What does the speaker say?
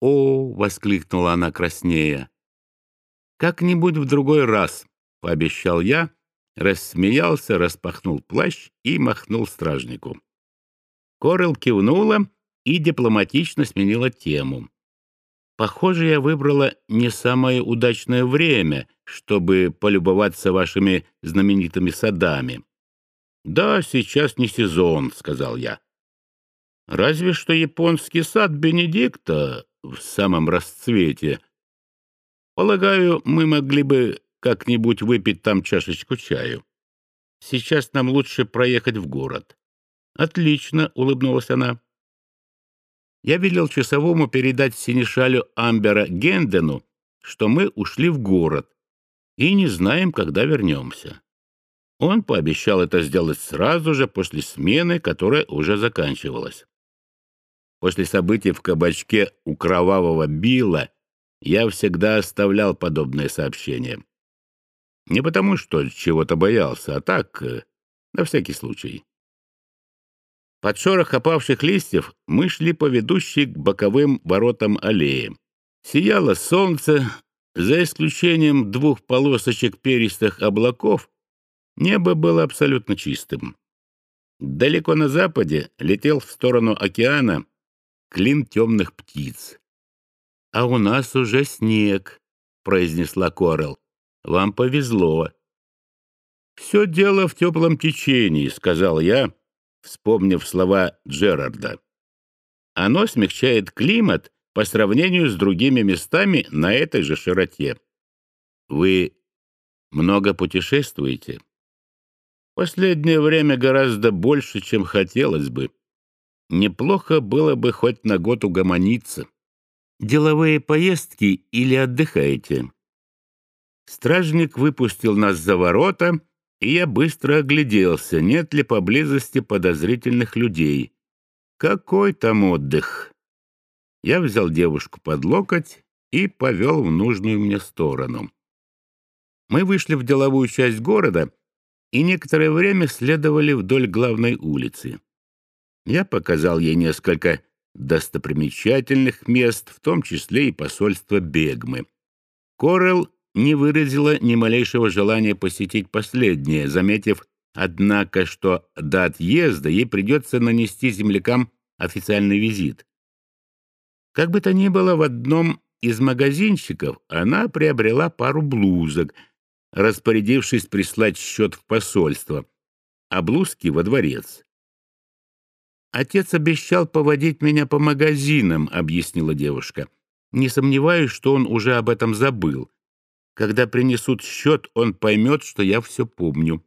«О!» — воскликнула она краснея. «Как-нибудь в другой раз», — пообещал я, рассмеялся, распахнул плащ и махнул стражнику. Корел кивнула и дипломатично сменила тему. «Похоже, я выбрала не самое удачное время, чтобы полюбоваться вашими знаменитыми садами». «Да, сейчас не сезон», — сказал я. «Разве что японский сад Бенедикта в самом расцвете. Полагаю, мы могли бы как-нибудь выпить там чашечку чаю. Сейчас нам лучше проехать в город». «Отлично», — улыбнулась она. Я велел часовому передать синешалю Амбера Гендену, что мы ушли в город и не знаем, когда вернемся. Он пообещал это сделать сразу же после смены, которая уже заканчивалась. После событий в кабачке у кровавого Билла я всегда оставлял подобные сообщения. Не потому, что чего-то боялся, а так, э, на всякий случай. Под шорох опавших листьев мы шли по ведущей к боковым воротам аллеи. Сияло солнце, за исключением двух полосочек перистых облаков, небо было абсолютно чистым. Далеко на западе летел в сторону океана клин темных птиц. «А у нас уже снег», — произнесла Корел. «Вам повезло». «Все дело в теплом течении», — сказал я, вспомнив слова Джерарда. Оно смягчает климат по сравнению с другими местами на этой же широте. Вы много путешествуете? Последнее время гораздо больше, чем хотелось бы. Неплохо было бы хоть на год угомониться. Деловые поездки или отдыхаете? Стражник выпустил нас за ворота и я быстро огляделся, нет ли поблизости подозрительных людей. Какой там отдых? Я взял девушку под локоть и повел в нужную мне сторону. Мы вышли в деловую часть города и некоторое время следовали вдоль главной улицы. Я показал ей несколько достопримечательных мест, в том числе и посольство Бегмы. Корел не выразила ни малейшего желания посетить последнее, заметив, однако, что до отъезда ей придется нанести землякам официальный визит. Как бы то ни было, в одном из магазинчиков она приобрела пару блузок, распорядившись прислать счет в посольство, а блузки во дворец. «Отец обещал поводить меня по магазинам», — объяснила девушка. «Не сомневаюсь, что он уже об этом забыл. Когда принесут счет, он поймет, что я все помню.